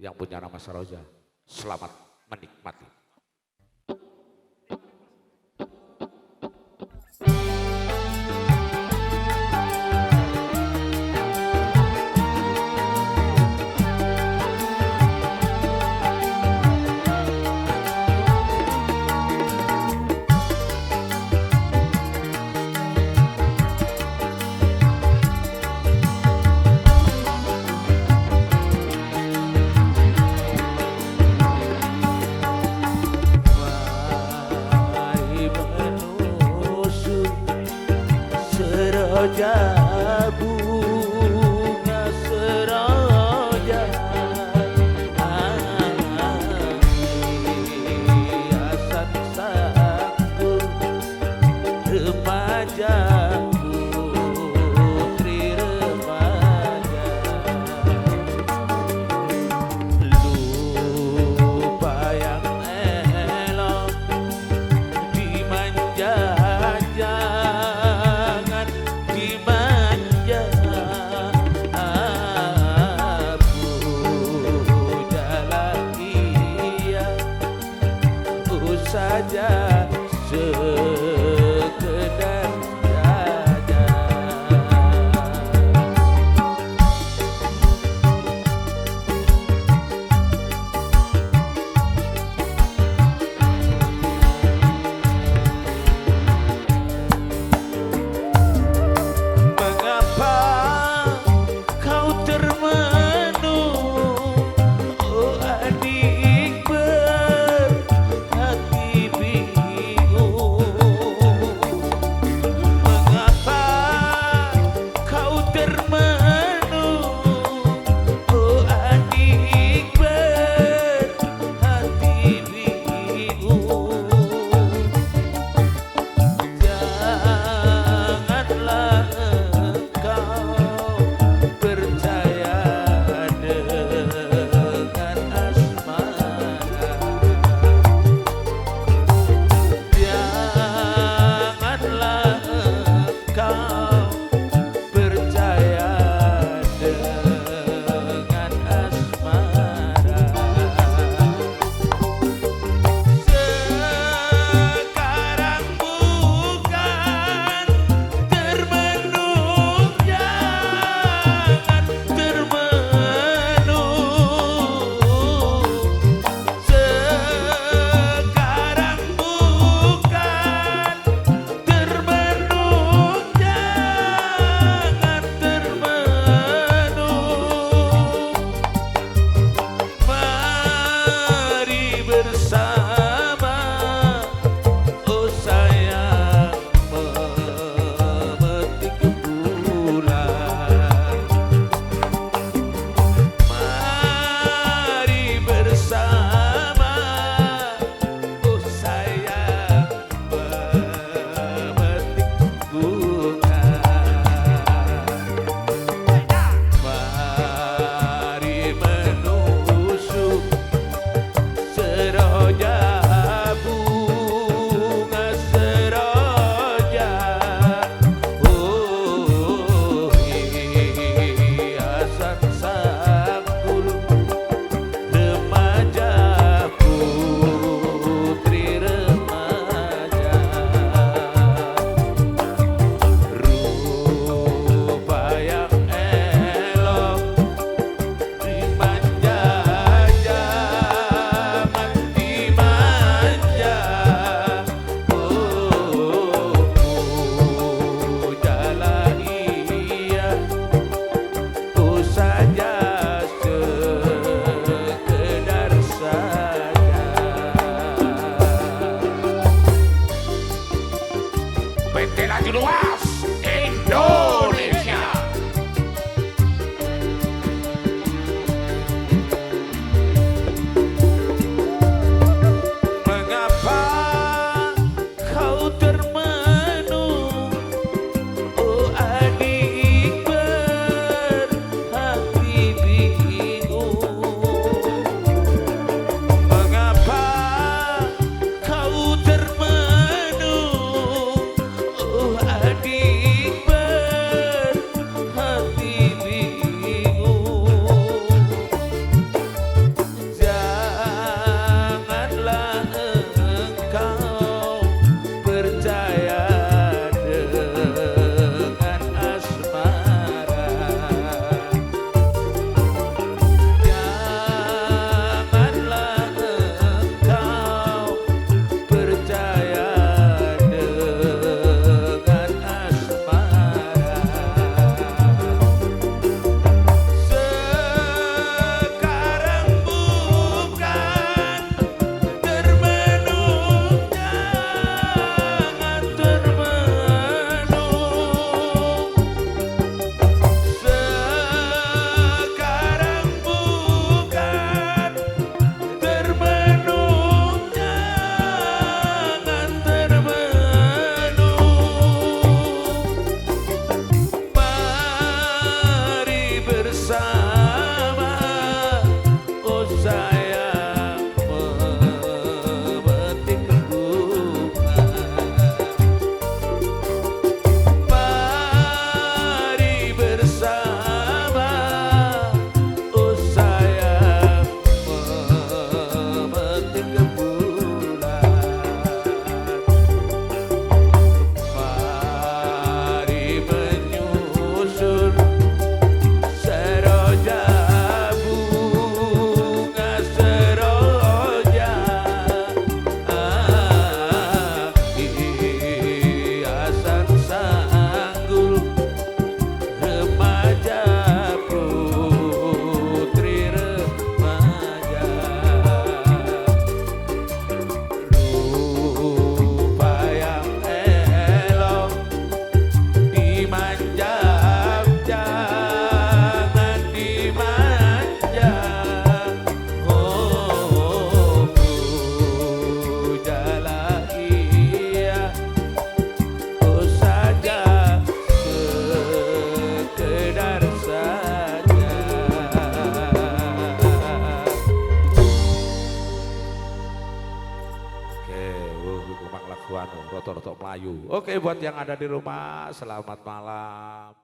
yang punya nama Saroja. Selamat menikmati. God. Roto-roto Melayu. Oke, buat yang ada di rumah, selamat malam.